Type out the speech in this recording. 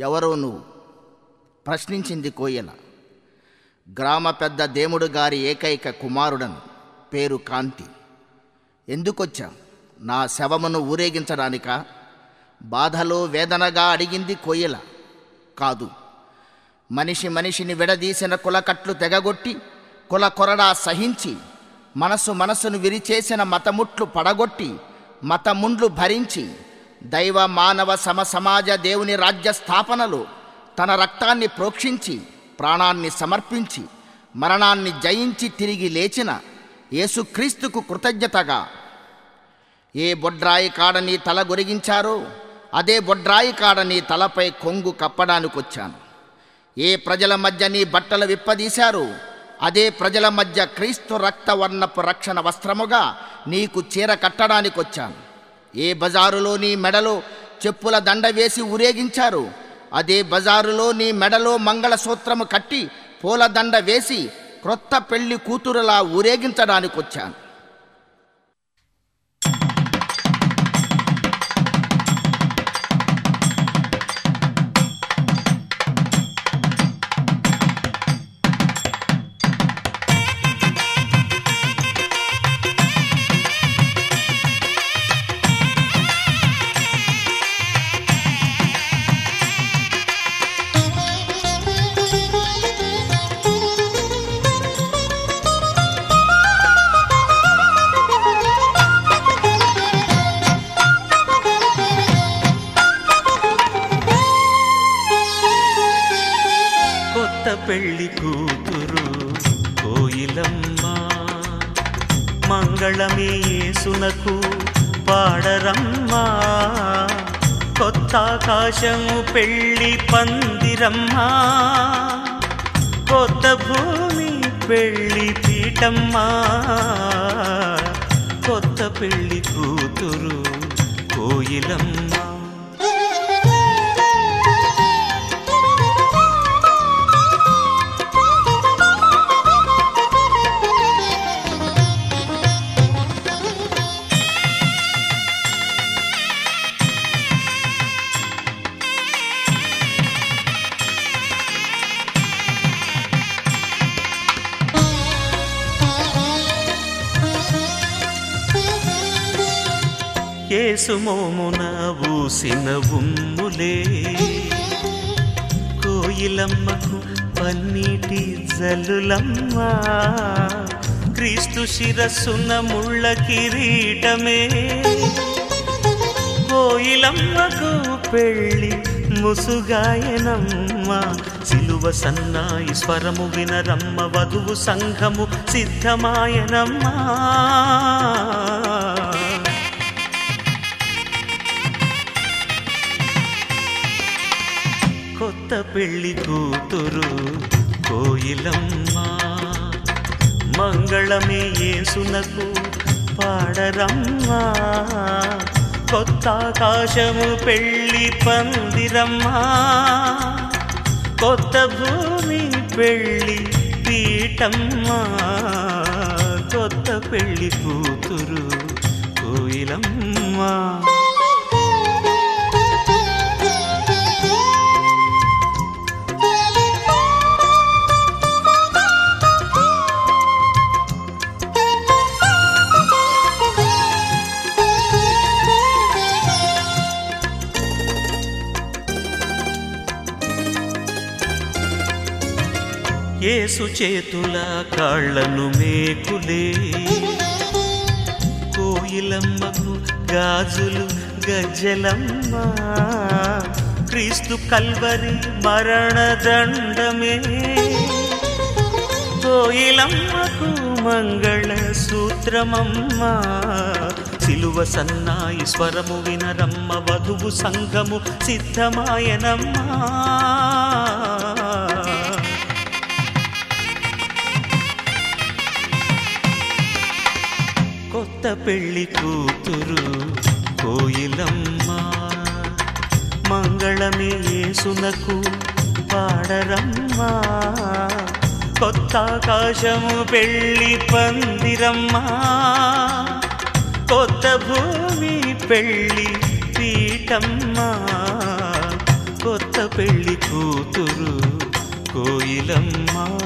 ఎవరో నువ్వు? ప్రశ్నించింది కోయల. గ్రామ పెద్ద దేముడు గారి ఏకైక కుమారుడను. పేరు కాంతి. ఎందుకొచ్చా నా శవమును ఊరేగించడానికా? బాధలో వేదనగా అడిగింది కోయల. కాదు. మనిషి మనిషిని విడదీసిన కులకట్లు తెగగొట్టి కుల కొరడా సహించి మనసు మనసును విరిచేసిన మతముట్లు పడగొట్టి మతముండ్లు భరించి దైవ మానవ సమ సమాజ దేవుని రాజ్య స్థాపనలో తన రక్తాన్ని ప్రోక్షించి ప్రాణాన్ని సమర్పించి మరణాన్ని జయించి తిరిగి లేచిన యేసుక్రీస్తుకు కృతజ్ఞతగా. ఏ బొడ్రాయి కాడని తల గొరిగించారో అదే బొడ్రాయి కాడని తలపై కొంగు కప్పడానికొచ్చాను ఏ ప్రజల మధ్య నీ బట్టలు విప్పదీశారు అదే ప్రజల మధ్య క్రీస్తు రక్తవర్ణపు రక్షణ వస్త్రముగా నీకు చీర కట్టడానికొచ్చాను ఏ బజారులో నీ మెడలో చెప్పుల దండ వేసి ఊరేగించారు అదే బజారులో నీ మెడలో మంగళసూత్రము కట్టి పూల దండ వేసి క్రొత్త పెళ్ళి కూతురులా ఊరేగించడానికొచ్చాను. పెళ్ళి కూతురు కోయిలమ్మ. మంగళమే యేసునకు పాడరమ్మా. కొత్త ఆకాశము పెళ్ళి పందిరమ్మా. కొత్త భూమి పెళ్ళి పీఠమ్మా. కొత్త పెళ్ళి కూతురు కోయిలమ్మా. కేసుమోమున ఊసిన ఉమ్ములే. కోయిలమ్మకు పన్నీటి జల్లులమ్మ. క్రీస్తు శిరస్సున ముళ్ళ కిరీటమే. కోయిలమ్మకు పెళ్ళి ముసుగాయనమ్మ. సిలువ సన్నాయి స్వరము వినరమ్మ వధువు సంఘము సిద్ధమాయనమ్మా. కొత్త పెళ్ళి కూతురు కోయిలమ్మ. మంగళమే ఏసునకు పాడరమ్మా. కొత్త ఆకాశము పెళ్ళి పందిరమ్మా. కొత్త భూమి పెళ్ళి పీఠమ్మా. కొత్త పెళ్ళి కూతురు కోయిలమ్మా. ఏసు చేతుల కాళ్ళను మేకులే. కోయిలమ్మకు గాజులు గజ్జలమ్మ క్రీస్తు కల్వరి మరణదండమే. కోయిలమ్మకు మంగళ సూత్రమమ్మ సిలువ సన్నాయి స్వరము వినరమ్మ వధువు సంఘము సిద్ధమాయనమ్మా. కొత్త పెళ్ళి కూతురు కోయిలమ్మ. మంగళమే యేసునకు పాడరమ్మా. కొత్త ఆకాశము పెళ్ళి పందిరమ్మా. కొత్త భూమి పెళ్ళి పీఠమ్మా. కొత్త పెళ్ళి కూతురు కోయిలమ్మ.